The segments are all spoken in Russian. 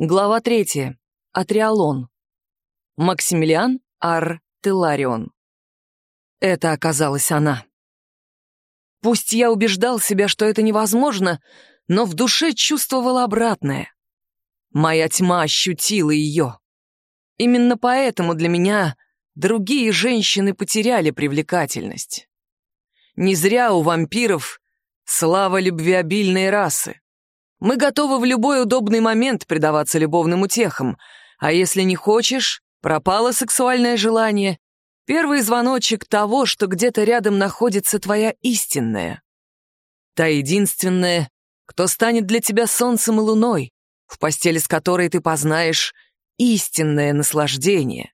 Глава третья. Атриалон. Максимилиан Ар Теларион. Это оказалась она. Пусть я убеждал себя, что это невозможно, но в душе чувствовал обратное. Моя тьма ощутила ее. Именно поэтому для меня другие женщины потеряли привлекательность. Не зря у вампиров слава любвеобильной расы. Мы готовы в любой удобный момент предаваться любовным утехам, а если не хочешь, пропало сексуальное желание, первый звоночек того, что где-то рядом находится твоя истинная. Та единственная, кто станет для тебя солнцем и луной, в постели с которой ты познаешь истинное наслаждение.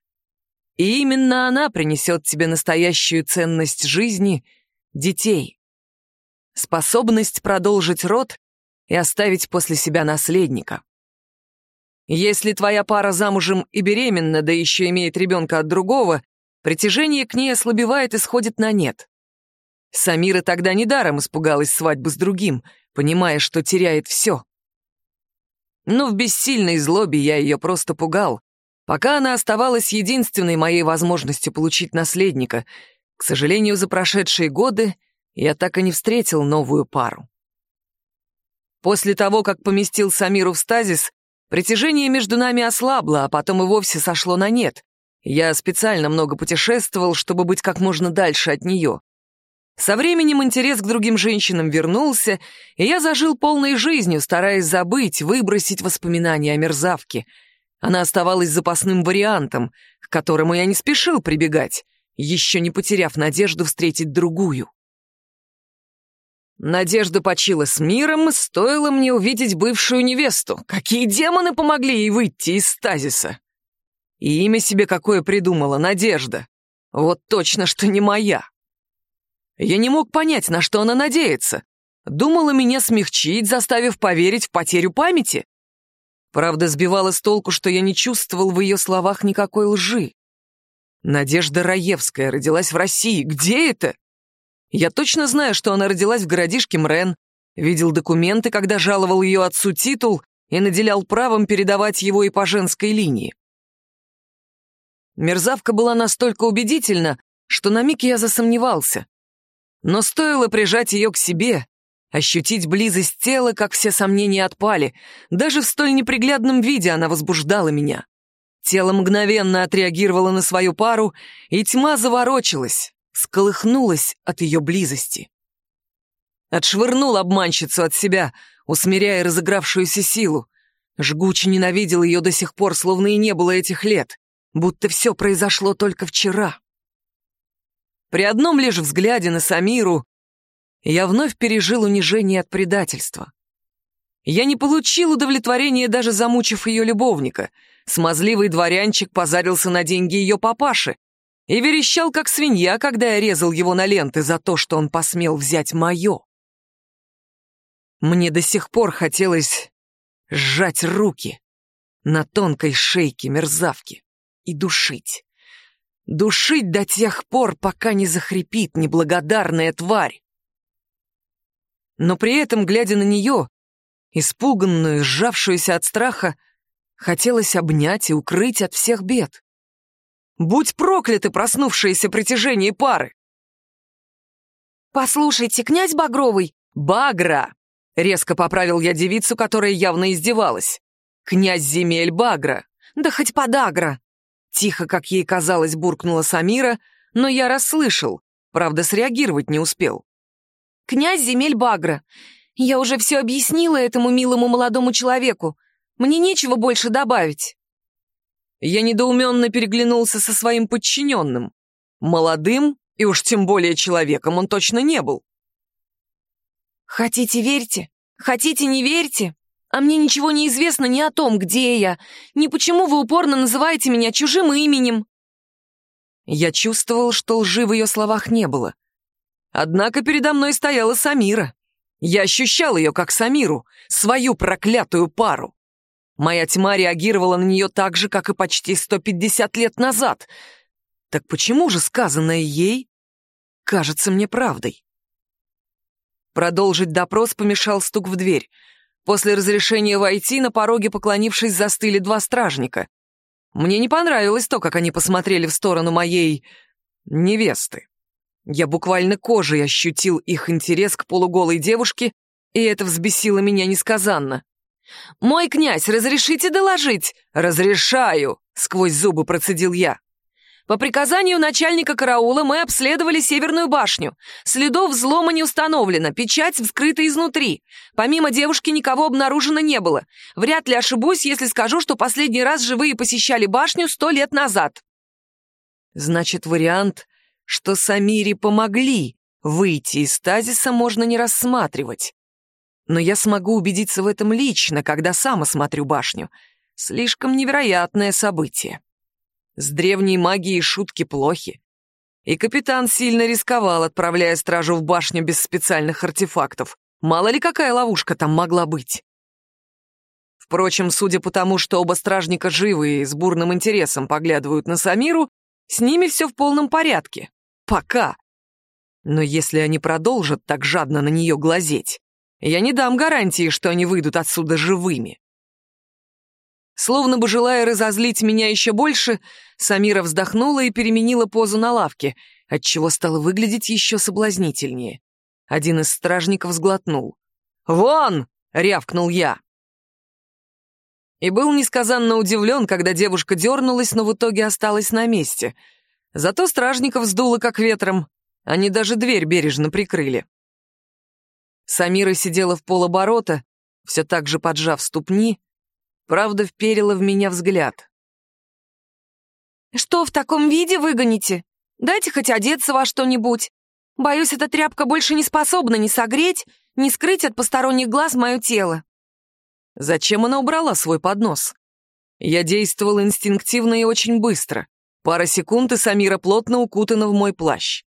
И именно она принесет тебе настоящую ценность жизни — детей. Способность продолжить род и оставить после себя наследника. Если твоя пара замужем и беременна, да еще имеет ребенка от другого, притяжение к ней ослабевает и сходит на нет. Самира тогда недаром испугалась свадьбы с другим, понимая, что теряет все. Но в бессильной злобе я ее просто пугал, пока она оставалась единственной моей возможностью получить наследника. К сожалению, за прошедшие годы я так и не встретил новую пару. После того, как поместил Самиру в стазис, притяжение между нами ослабло, а потом и вовсе сошло на нет. Я специально много путешествовал, чтобы быть как можно дальше от нее. Со временем интерес к другим женщинам вернулся, и я зажил полной жизнью, стараясь забыть, выбросить воспоминания о мерзавке. Она оставалась запасным вариантом, к которому я не спешил прибегать, еще не потеряв надежду встретить другую. Надежда почила с миром, стоило мне увидеть бывшую невесту. Какие демоны помогли ей выйти из стазиса? И имя себе какое придумала, Надежда. Вот точно, что не моя. Я не мог понять, на что она надеется. Думала меня смягчить, заставив поверить в потерю памяти. Правда, сбивала с толку, что я не чувствовал в ее словах никакой лжи. Надежда Раевская родилась в России. Где это? Я точно знаю, что она родилась в городишке Мрен, видел документы, когда жаловал ее отцу титул и наделял правом передавать его и по женской линии. Мерзавка была настолько убедительна, что на миг я засомневался. Но стоило прижать ее к себе, ощутить близость тела, как все сомнения отпали. Даже в столь неприглядном виде она возбуждала меня. Тело мгновенно отреагировало на свою пару, и тьма заворочилась сколыхнулась от ее близости. Отшвырнул обманщицу от себя, усмиряя разыгравшуюся силу. Жгуче ненавидел ее до сих пор, словно и не было этих лет, будто все произошло только вчера. При одном лишь взгляде на Самиру я вновь пережил унижение от предательства. Я не получил удовлетворения, даже замучив ее любовника. Смазливый дворянчик позарился на деньги ее папаши, и верещал, как свинья, когда я резал его на ленты за то, что он посмел взять мое. Мне до сих пор хотелось сжать руки на тонкой шейке мерзавки и душить. Душить до тех пор, пока не захрипит неблагодарная тварь. Но при этом, глядя на нее, испуганную, сжавшуюся от страха, хотелось обнять и укрыть от всех бед. Будь прокляты проснувшееся притяжение пары! «Послушайте, князь Багровый!» «Багра!» — резко поправил я девицу, которая явно издевалась. «Князь земель Багра! Да хоть подагра!» Тихо, как ей казалось, буркнула Самира, но я расслышал, правда, среагировать не успел. «Князь земель Багра! Я уже все объяснила этому милому молодому человеку. Мне нечего больше добавить». Я недоуменно переглянулся со своим подчиненным. Молодым и уж тем более человеком он точно не был. «Хотите, верьте, хотите, не верьте, а мне ничего не известно ни о том, где я, ни почему вы упорно называете меня чужим именем». Я чувствовал, что лжи в ее словах не было. Однако передо мной стояла Самира. Я ощущал ее как Самиру, свою проклятую пару. Моя тьма реагировала на нее так же, как и почти 150 лет назад. Так почему же сказанное ей кажется мне правдой? Продолжить допрос помешал стук в дверь. После разрешения войти на пороге, поклонившись, застыли два стражника. Мне не понравилось то, как они посмотрели в сторону моей... невесты. Я буквально кожей ощутил их интерес к полуголой девушке, и это взбесило меня несказанно. «Мой князь, разрешите доложить?» «Разрешаю!» — сквозь зубы процедил я. По приказанию начальника караула мы обследовали Северную башню. Следов взлома не установлено, печать вскрыта изнутри. Помимо девушки никого обнаружено не было. Вряд ли ошибусь, если скажу, что последний раз живые посещали башню сто лет назад. Значит, вариант, что Самире помогли выйти из стазиса, можно не рассматривать. Но я смогу убедиться в этом лично, когда сам осмотрю башню. Слишком невероятное событие. С древней магией шутки плохи. И капитан сильно рисковал, отправляя стражу в башню без специальных артефактов. Мало ли какая ловушка там могла быть. Впрочем, судя по тому, что оба стражника живы и с бурным интересом поглядывают на Самиру, с ними все в полном порядке. Пока. Но если они продолжат так жадно на нее глазеть, я не дам гарантии, что они выйдут отсюда живыми. Словно бы желая разозлить меня еще больше, Самира вздохнула и переменила позу на лавке, отчего стало выглядеть еще соблазнительнее. Один из стражников сглотнул. «Вон!» — рявкнул я. И был несказанно удивлен, когда девушка дернулась, но в итоге осталась на месте. Зато стражников сдуло как ветром. Они даже дверь бережно прикрыли. Самира сидела в полоборота, все так же поджав ступни, правда, вперила в меня взгляд. «Что в таком виде выгоните? Дайте хоть одеться во что-нибудь. Боюсь, эта тряпка больше не способна ни согреть, ни скрыть от посторонних глаз мое тело». Зачем она убрала свой поднос? Я действовал инстинктивно и очень быстро. Пара секунд, и Самира плотно укутана в мой плащ.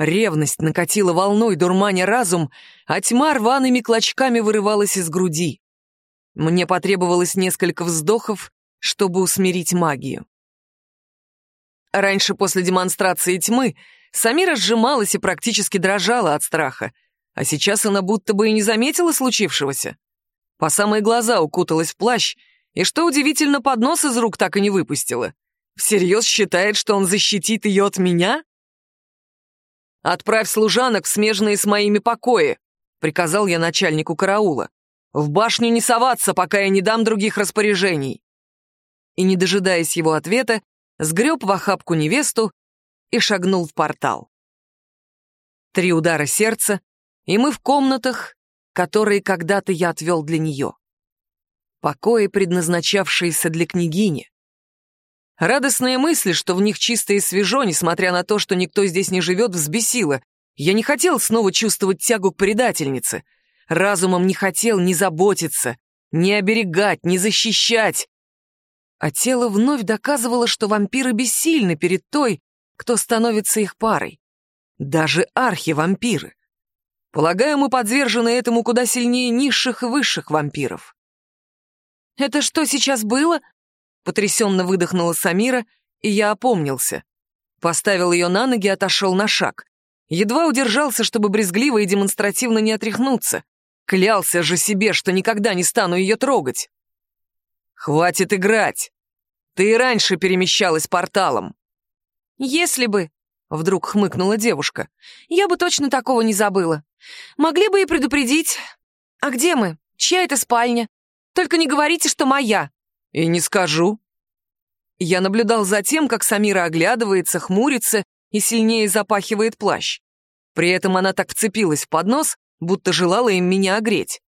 Ревность накатила волной, дурманя разум, а тьма рваными клочками вырывалась из груди. Мне потребовалось несколько вздохов, чтобы усмирить магию. Раньше, после демонстрации тьмы, Самира сжималась и практически дрожала от страха, а сейчас она будто бы и не заметила случившегося. По самые глаза укуталась в плащ, и, что удивительно, поднос из рук так и не выпустила. Всерьез считает, что он защитит ее от меня? «Отправь служанок в смежные с моими покои», — приказал я начальнику караула. В башню не соваться, пока я не дам других распоряжений. И, не дожидаясь его ответа, сгреб в охапку невесту и шагнул в портал. Три удара сердца, и мы в комнатах, которые когда-то я отвел для нее. Покои, предназначавшиеся для княгини. Радостные мысли, что в них чисто и свежо, несмотря на то, что никто здесь не живет, взбесило. Я не хотел снова чувствовать тягу к предательнице — разумом не хотел ни заботиться, ни оберегать, ни защищать. А тело вновь доказывало, что вампиры бессильны перед той, кто становится их парой. Даже архи-вампиры. Полагаю, мы подвержены этому куда сильнее низших и высших вампиров. «Это что сейчас было?» — потрясенно выдохнула Самира, и я опомнился. Поставил ее на ноги, отошел на шаг. Едва удержался, чтобы брезгливо и демонстративно не отряхнуться. Клялся же себе, что никогда не стану ее трогать. «Хватит играть! Ты и раньше перемещалась порталом!» «Если бы...» — вдруг хмыкнула девушка. «Я бы точно такого не забыла. Могли бы и предупредить. А где мы? Чья это спальня? Только не говорите, что моя!» «И не скажу». Я наблюдал за тем, как Самира оглядывается, хмурится и сильнее запахивает плащ. При этом она так вцепилась в поднос, будто желала им меня огреть.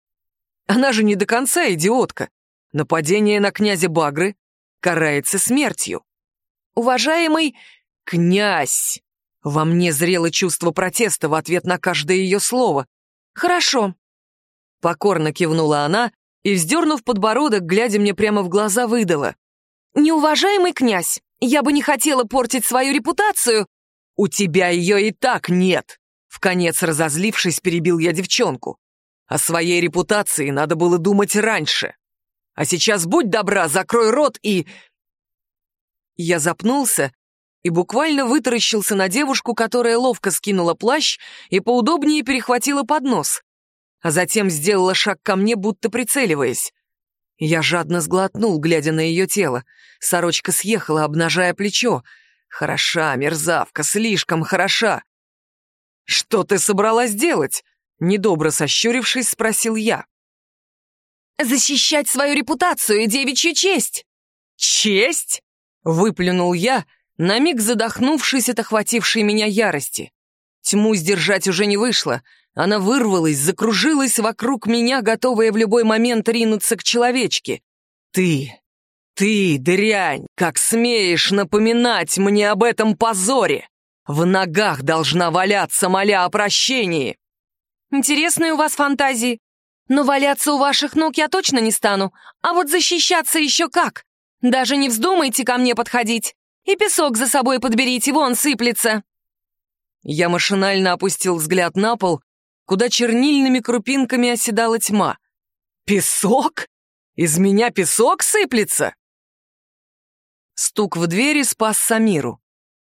Она же не до конца идиотка. Нападение на князя Багры карается смертью. Уважаемый князь! Во мне зрело чувство протеста в ответ на каждое ее слово. Хорошо. Покорно кивнула она и, вздернув подбородок, глядя мне прямо в глаза, выдала. «Неуважаемый князь, я бы не хотела портить свою репутацию». «У тебя ее и так нет!» В конец разозлившись, перебил я девчонку. О своей репутации надо было думать раньше. А сейчас будь добра, закрой рот и... Я запнулся и буквально вытаращился на девушку, которая ловко скинула плащ и поудобнее перехватила поднос. А затем сделала шаг ко мне, будто прицеливаясь. Я жадно сглотнул, глядя на ее тело. Сорочка съехала, обнажая плечо. Хороша, мерзавка, слишком хороша. «Что ты собралась делать?» Недобро сощурившись, спросил я. «Защищать свою репутацию и девичью честь!» «Честь?» — выплюнул я, на миг задохнувшись от охватившей меня ярости. Тьму сдержать уже не вышло. Она вырвалась, закружилась вокруг меня, готовая в любой момент ринуться к человечке. «Ты! Ты, дрянь! Как смеешь напоминать мне об этом позоре! В ногах должна валяться, моля о прощении!» Интересные у вас фантазии. Но валяться у ваших ног я точно не стану. А вот защищаться еще как. Даже не вздумайте ко мне подходить. И песок за собой подберите, вон сыплется. Я машинально опустил взгляд на пол, куда чернильными крупинками оседала тьма. «Песок? Из меня песок сыплется?» Стук в двери спас Самиру.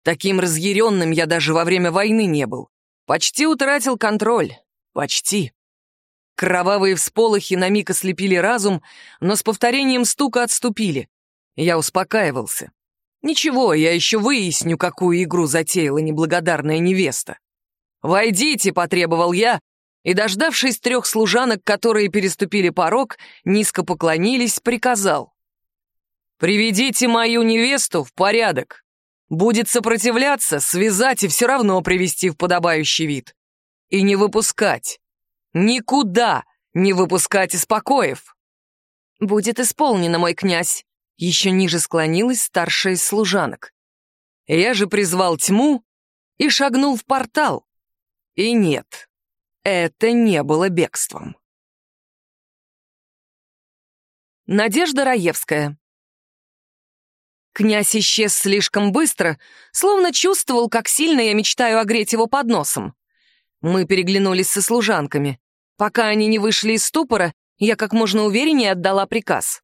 Таким разъяренным я даже во время войны не был. Почти утратил контроль. Почти. Кровавые всполохи на миг ослепили разум, но с повторением стука отступили. Я успокаивался. Ничего, я еще выясню, какую игру затеяла неблагодарная невеста. «Войдите», — потребовал я, и, дождавшись трех служанок, которые переступили порог, низко поклонились, приказал. «Приведите мою невесту в порядок. Будет сопротивляться, связать и все равно привести в подобающий вид и не выпускать. Никуда не выпускать из покоев. Будет исполнено, мой князь. Еще ниже склонилась старшая из служанок. Я же призвал тьму и шагнул в портал. И нет, это не было бегством. Надежда Раевская Князь исчез слишком быстро, словно чувствовал, как сильно я мечтаю огреть его под носом. Мы переглянулись со служанками. Пока они не вышли из ступора, я как можно увереннее отдала приказ.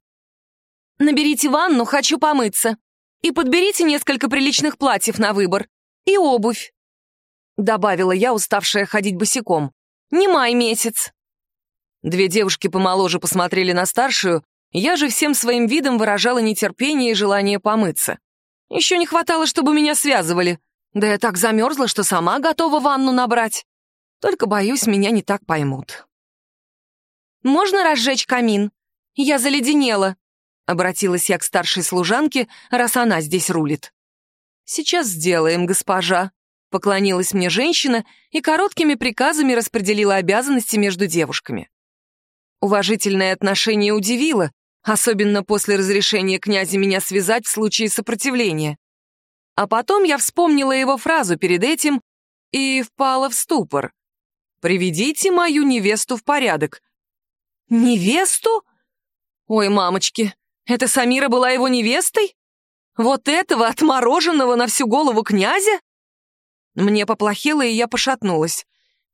«Наберите ванну, хочу помыться. И подберите несколько приличных платьев на выбор. И обувь», — добавила я, уставшая ходить босиком. «Не май месяц». Две девушки помоложе посмотрели на старшую, я же всем своим видом выражала нетерпение и желание помыться. Еще не хватало, чтобы меня связывали. Да я так замерзла, что сама готова ванну набрать. Только, боюсь, меня не так поймут. «Можно разжечь камин? Я заледенела», — обратилась я к старшей служанке, раз она здесь рулит. «Сейчас сделаем, госпожа», — поклонилась мне женщина и короткими приказами распределила обязанности между девушками. Уважительное отношение удивило, особенно после разрешения князя меня связать в случае сопротивления. А потом я вспомнила его фразу перед этим и впала в ступор. Приведите мою невесту в порядок». «Невесту? Ой, мамочки, эта Самира была его невестой? Вот этого отмороженного на всю голову князя?» Мне поплохело, и я пошатнулась.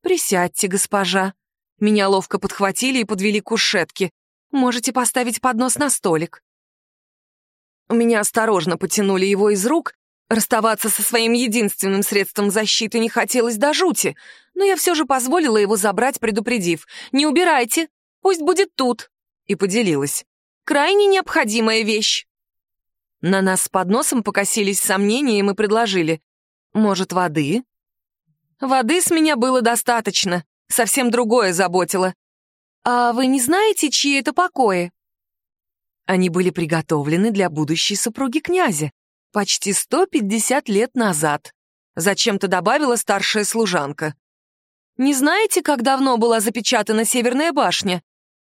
«Присядьте, госпожа». Меня ловко подхватили и подвели к кушетке. Можете поставить поднос на столик. Меня осторожно потянули его из рук, Расставаться со своим единственным средством защиты не хотелось до жути, но я все же позволила его забрать, предупредив. «Не убирайте, пусть будет тут», и поделилась. «Крайне необходимая вещь». На нас с подносом покосились сомнения, и мы предложили. «Может, воды?» Воды с меня было достаточно, совсем другое заботило. «А вы не знаете, чьи это покои?» Они были приготовлены для будущей супруги князя, Почти 150 лет назад. Зачем-то добавила старшая служанка. Не знаете, как давно была запечатана Северная башня?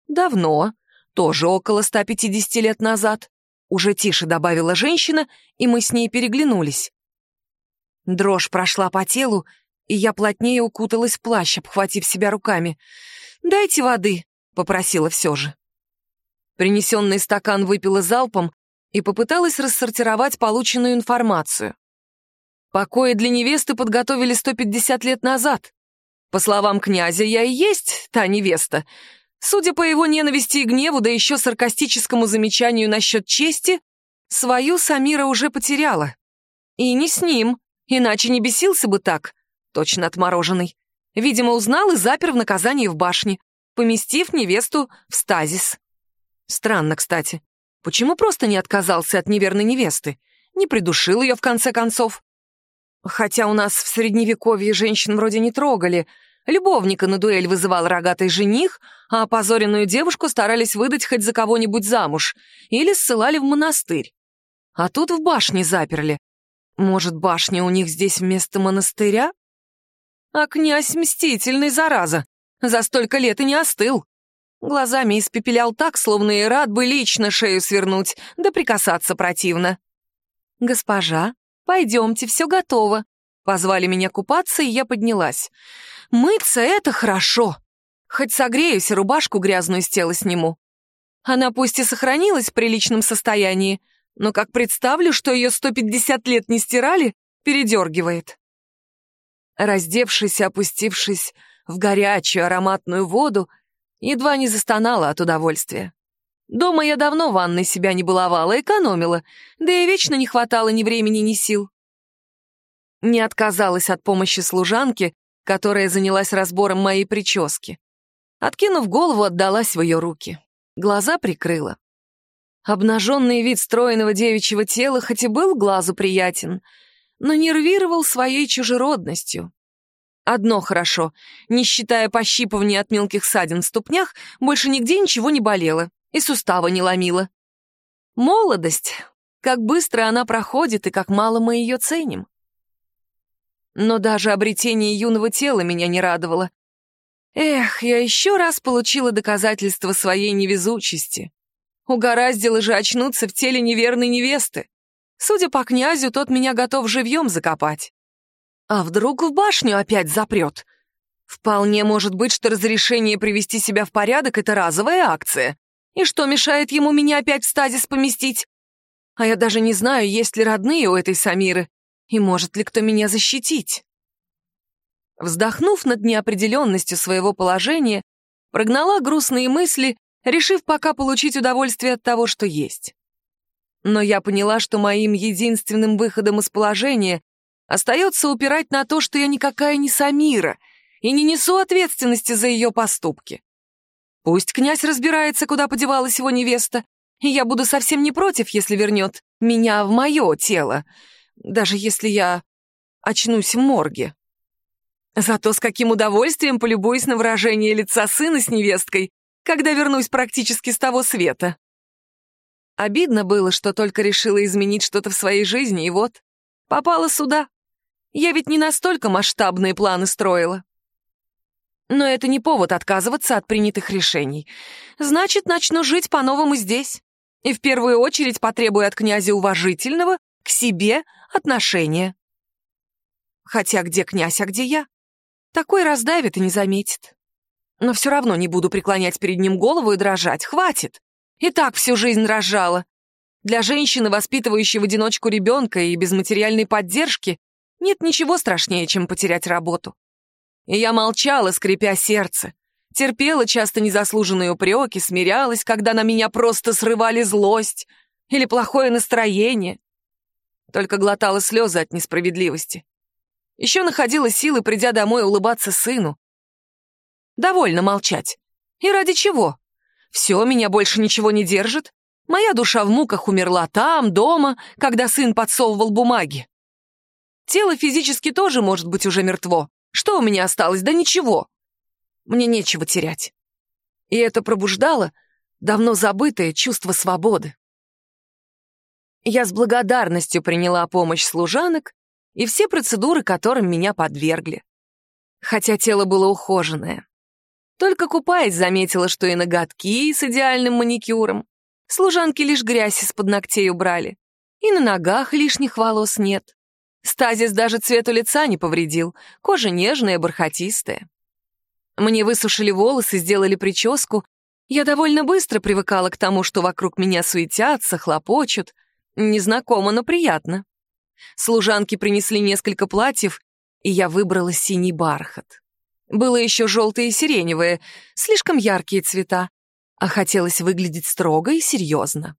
Давно. Тоже около 150 лет назад. Уже тише добавила женщина, и мы с ней переглянулись. Дрожь прошла по телу, и я плотнее укуталась в плащ, обхватив себя руками. «Дайте воды», — попросила все же. Принесенный стакан выпила залпом, и попыталась рассортировать полученную информацию. Покои для невесты подготовили 150 лет назад. По словам князя, я и есть та невеста. Судя по его ненависти и гневу, да еще саркастическому замечанию насчет чести, свою Самира уже потеряла. И не с ним, иначе не бесился бы так, точно отмороженный. Видимо, узнал и запер в наказании в башне. поместив невесту в стазис. Странно, кстати. Почему просто не отказался от неверной невесты? Не придушил ее, в конце концов? Хотя у нас в Средневековье женщин вроде не трогали. Любовника на дуэль вызывал рогатый жених, а опозоренную девушку старались выдать хоть за кого-нибудь замуж или ссылали в монастырь. А тут в башне заперли. Может, башня у них здесь вместо монастыря? А князь мстительный, зараза. За столько лет и не остыл. Глазами испепелял так, словно и рад бы лично шею свернуть, да прикасаться противно. «Госпожа, пойдемте, все готово». Позвали меня купаться, и я поднялась. «Мыться — это хорошо. Хоть согреюсь рубашку грязную с тела сниму. Она пусть и сохранилась в приличном состоянии, но как представлю, что ее 150 лет не стирали, передергивает. Раздевшись и опустившись в горячую ароматную воду, едва не застонала от удовольствия. Дома я давно ванной себя не баловала, экономила, да и вечно не хватало ни времени, ни сил. Не отказалась от помощи служанки, которая занялась разбором моей прически. Откинув голову, отдалась в ее руки. Глаза прикрыла. Обнаженный вид стройного девичьего тела хоть и был глазу приятен, но нервировал своей чужеродностью. Одно хорошо, не считая пощипывания от мелких ссадин в ступнях, больше нигде ничего не болело и сустава не ломило. Молодость, как быстро она проходит и как мало мы ее ценим. Но даже обретение юного тела меня не радовало. Эх, я еще раз получила доказательство своей невезучести. Угораздило же очнуться в теле неверной невесты. Судя по князю, тот меня готов живьем закопать. А вдруг в башню опять запрет? Вполне может быть, что разрешение привести себя в порядок — это разовая акция. И что мешает ему меня опять в стазис поместить? А я даже не знаю, есть ли родные у этой Самиры, и может ли кто меня защитить. Вздохнув над неопределенностью своего положения, прогнала грустные мысли решив пока получить удовольствие от того, что есть. Но я поняла, что моим единственным выходом из положения остается упирать на то, что я никакая не Самира и не несу ответственности за ее поступки. Пусть князь разбирается, куда подевалась его невеста, и я буду совсем не против, если вернет меня в мое тело, даже если я очнусь в морге. Зато с каким удовольствием полюбуюсь на выражение лица сына с невесткой, когда вернусь практически с того света. Обидно было, что только решила изменить что-то в своей жизни, и вот, попала сюда. Я ведь не настолько масштабные планы строила. Но это не повод отказываться от принятых решений. Значит, начну жить по-новому здесь. И в первую очередь потребую от князя уважительного к себе отношения. Хотя где князь, а где я? Такой раздавит и не заметит но все равно не буду преклонять перед ним голову и дрожать. Хватит. И так всю жизнь дрожала. Для женщины, воспитывающей в одиночку ребенка и без материальной поддержки, нет ничего страшнее, чем потерять работу. И я молчала, скрипя сердце. Терпела часто незаслуженные упреки, смирялась, когда на меня просто срывали злость или плохое настроение. Только глотала слезы от несправедливости. Еще находила силы, придя домой, улыбаться сыну, Довольно молчать. И ради чего? Все, меня больше ничего не держит. Моя душа в муках умерла там, дома, когда сын подсовывал бумаги. Тело физически тоже может быть уже мертво. Что у меня осталось? Да ничего. Мне нечего терять. И это пробуждало давно забытое чувство свободы. Я с благодарностью приняла помощь служанок и все процедуры, которым меня подвергли. Хотя тело было ухоженное. Только купаясь, заметила, что и ноготки с идеальным маникюром. Служанки лишь грязь из-под ногтей убрали. И на ногах лишних волос нет. Стазис даже цвету лица не повредил. Кожа нежная, бархатистая. Мне высушили волосы, сделали прическу. Я довольно быстро привыкала к тому, что вокруг меня суетятся, хлопочут. Незнакомо, но приятно. Служанки принесли несколько платьев, и я выбрала синий бархат. Было еще желтое и сиреневое, слишком яркие цвета, а хотелось выглядеть строго и серьезно.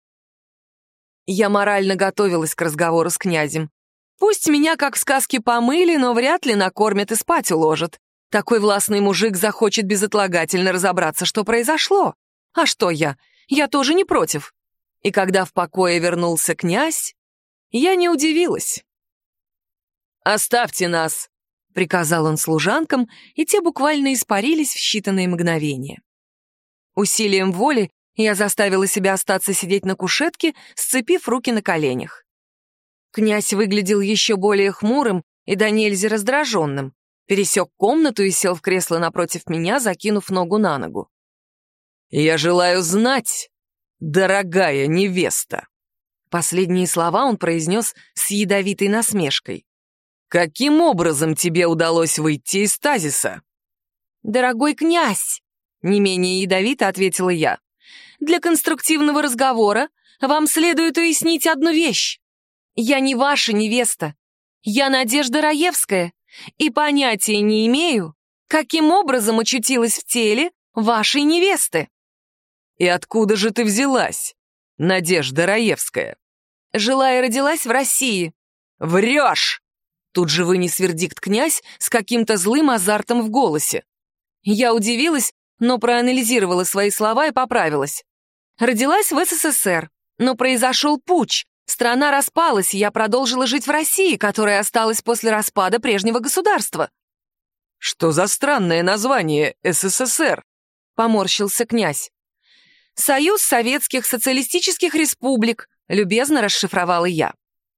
Я морально готовилась к разговору с князем. Пусть меня, как в сказке, помыли, но вряд ли накормят и спать уложат. Такой властный мужик захочет безотлагательно разобраться, что произошло. А что я? Я тоже не против. И когда в покое вернулся князь, я не удивилась. «Оставьте нас», — приказал он служанкам, и те буквально испарились в считанные мгновения. Усилием воли я заставила себя остаться сидеть на кушетке, сцепив руки на коленях. Князь выглядел еще более хмурым и до нельзя раздраженным, пересек комнату и сел в кресло напротив меня, закинув ногу на ногу. «Я желаю знать, дорогая невеста!» Последние слова он произнес с ядовитой насмешкой. «Каким образом тебе удалось выйти из стазиса?» «Дорогой князь!» — не менее ядовито ответила я. «Для конструктивного разговора вам следует уяснить одну вещь. Я не ваша невеста. Я Надежда Раевская, и понятия не имею, каким образом очутилась в теле вашей невесты. И откуда же ты взялась, Надежда Раевская? Жила и родилась в России. Врешь! Тут же вынес вердикт князь с каким-то злым азартом в голосе. Я удивилась, но проанализировала свои слова и поправилась. Родилась в СССР, но произошел путч, Страна распалась, и я продолжила жить в России, которая осталась после распада прежнего государства. «Что за странное название СССР?» — поморщился князь. «Союз Советских Социалистических Республик», — любезно расшифровала я.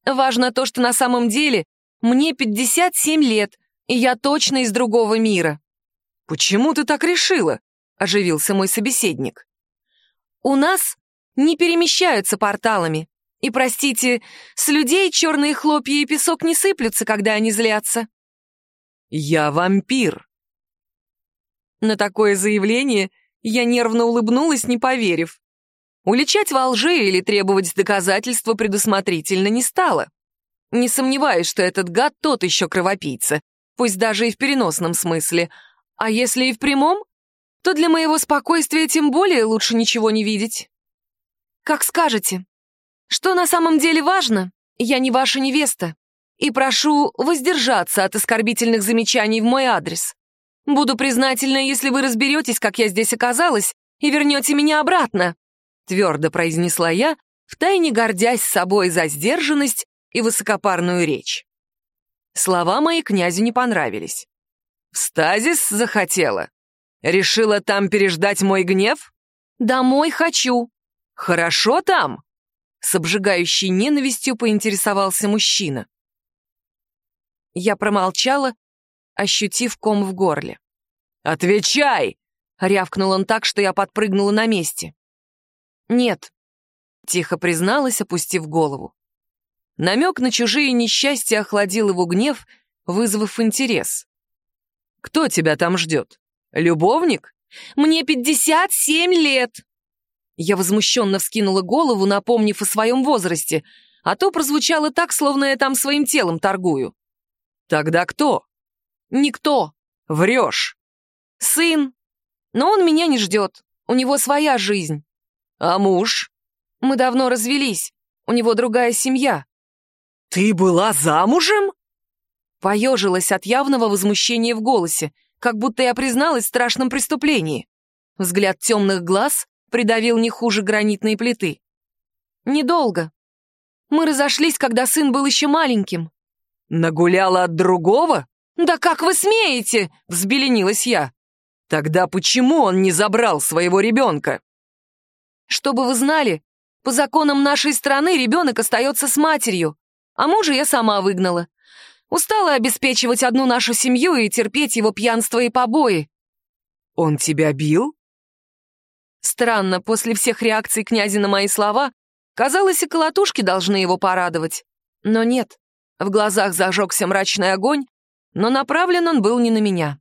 «Важно то, что на самом деле мне 57 лет, и я точно из другого мира». «Почему ты так решила?» — оживился мой собеседник. «У нас не перемещаются порталами. И, простите, с людей черные хлопья и песок не сыплются, когда они злятся. «Я вампир». На такое заявление я нервно улыбнулась, не поверив. Уличать во лжи или требовать доказательства предусмотрительно не стало. Не сомневаюсь, что этот гад тот еще кровопийца, пусть даже и в переносном смысле. А если и в прямом, то для моего спокойствия тем более лучше ничего не видеть. Как скажете. Что на самом деле важно, я не ваша невеста, и прошу воздержаться от оскорбительных замечаний в мой адрес. Буду признательна, если вы разберетесь, как я здесь оказалась, и вернете меня обратно», — твердо произнесла я, втайне гордясь собой за сдержанность и высокопарную речь. Слова мои князю не понравились. «В стазис захотела? Решила там переждать мой гнев?» «Домой хочу». «Хорошо там?» С обжигающей ненавистью поинтересовался мужчина. Я промолчала, ощутив ком в горле. «Отвечай!» — рявкнул он так, что я подпрыгнула на месте. «Нет», — тихо призналась, опустив голову. Намек на чужие несчастья охладил его гнев, вызвав интерес. «Кто тебя там ждет? Любовник?» «Мне пятьдесят семь лет!» Я возмущенно вскинула голову, напомнив о своем возрасте, а то прозвучало так, словно я там своим телом торгую. «Тогда кто?» «Никто». «Врешь». «Сын. Но он меня не ждет. У него своя жизнь». «А муж?» «Мы давно развелись. У него другая семья». «Ты была замужем?» Поежилась от явного возмущения в голосе, как будто я призналась в страшном преступлении. Взгляд темных глаз придавил не хуже гранитной плиты. Недолго. Мы разошлись, когда сын был еще маленьким. Нагуляла от другого? Да как вы смеете? Взбеленилась я. Тогда почему он не забрал своего ребенка? Чтобы вы знали, по законам нашей страны ребенок остается с матерью, а мужа я сама выгнала. Устала обеспечивать одну нашу семью и терпеть его пьянство и побои. Он тебя бил? Странно, после всех реакций князя на мои слова, казалось, и колотушки должны его порадовать. Но нет, в глазах зажегся мрачный огонь, но направлен он был не на меня.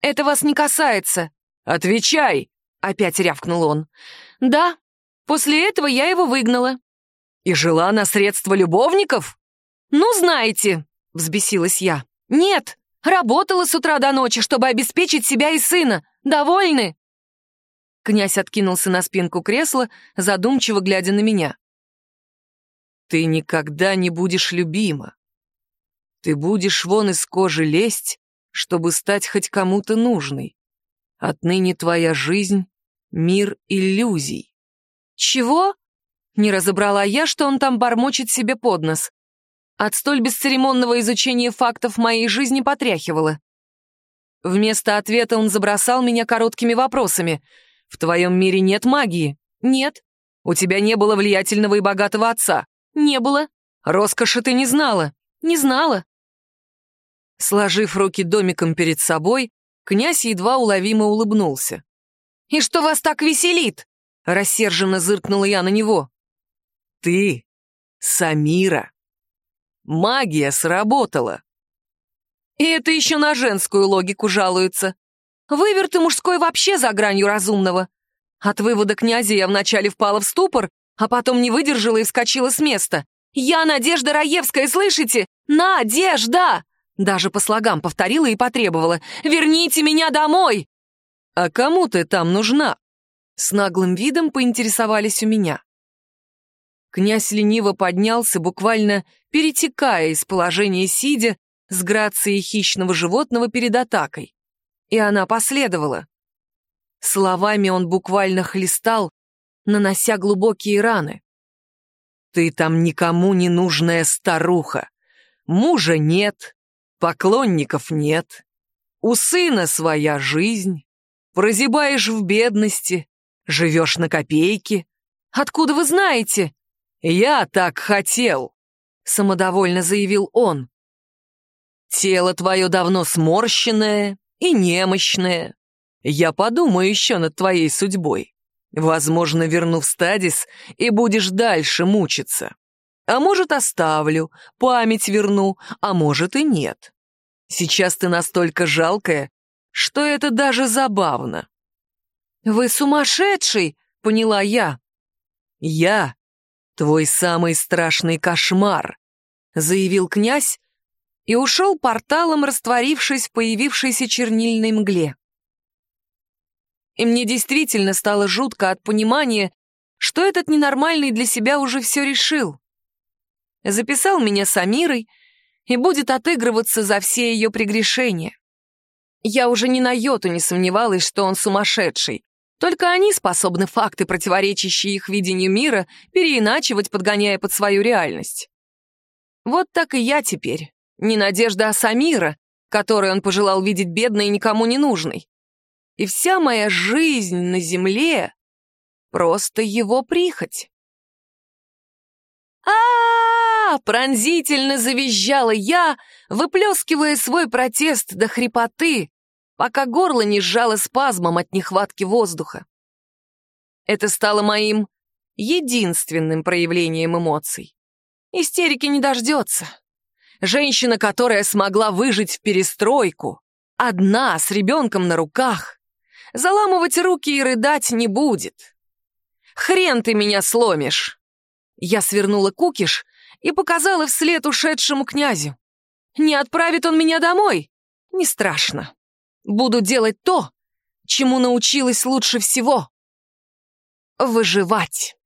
«Это вас не касается». «Отвечай!» — опять рявкнул он. «Да, после этого я его выгнала». «И жила на средства любовников?» «Ну, знаете», — взбесилась я. «Нет, работала с утра до ночи, чтобы обеспечить себя и сына. Довольны?» Князь откинулся на спинку кресла, задумчиво глядя на меня. «Ты никогда не будешь любима. Ты будешь вон из кожи лезть, чтобы стать хоть кому-то нужной. Отныне твоя жизнь — мир иллюзий. Чего? Не разобрала я, что он там бормочет себе под нос. От столь бесцеремонного изучения фактов моей жизни потряхивало. Вместо ответа он забросал меня короткими вопросами. «В твоем мире нет магии?» «Нет». «У тебя не было влиятельного и богатого отца?» «Не было». «Роскоши ты не знала?» «Не знала». Сложив руки домиком перед собой, князь едва уловимо улыбнулся. «И что вас так веселит?» — рассерженно зыркнула я на него. «Ты, Самира. Магия сработала». И это еще на женскую логику жалуются. Выверты мужской вообще за гранью разумного. От вывода князя я вначале впала в ступор, а потом не выдержала и вскочила с места. «Я Надежда Раевская, слышите? Надежда!» Даже по слогам повторила и потребовала. «Верните меня домой!» «А кому ты там нужна?» С наглым видом поинтересовались у меня. Князь лениво поднялся, буквально перетекая из положения сидя с грацией хищного животного перед атакой. И она последовала. Словами он буквально хлестал, нанося глубокие раны. «Ты там никому не нужная старуха. Мужа нет, Поклонников нет. У сына своя жизнь. Прозябаешь в бедности, живешь на копейки. Откуда вы знаете? Я так хотел, самодовольно заявил он. Тело твое давно сморщенное и немощное. Я подумаю еще над твоей судьбой. Возможно, верну в стадис, и будешь дальше мучиться. А может, оставлю, память верну, а может и нет. Сейчас ты настолько жалкая, что это даже забавно. «Вы сумасшедший!» — поняла я. «Я твой самый страшный кошмар», — заявил князь и ушел порталом, растворившись в появившейся чернильной мгле. И мне действительно стало жутко от понимания, что этот ненормальный для себя уже все решил записал меня с Амирой и будет отыгрываться за все ее прегрешения. Я уже ни на йоту не сомневалась, что он сумасшедший. Только они способны факты, противоречащие их видению мира, переиначивать, подгоняя под свою реальность. Вот так и я теперь. Не Надежда, а Самира, которой он пожелал видеть бедной и никому не нужной. И вся моя жизнь на земле — просто его прихоть. а, -а, -а пронзительно завизжала я, выплескивая свой протест до хрипоты, пока горло не сжало спазмом от нехватки воздуха. Это стало моим единственным проявлением эмоций. Истерики не дождется. Женщина, которая смогла выжить в перестройку, одна, с ребенком на руках, заламывать руки и рыдать не будет. «Хрен ты меня сломишь!» Я свернула кукиш и показала вслед ушедшему князю. Не отправит он меня домой? Не страшно. Буду делать то, чему научилась лучше всего. Выживать.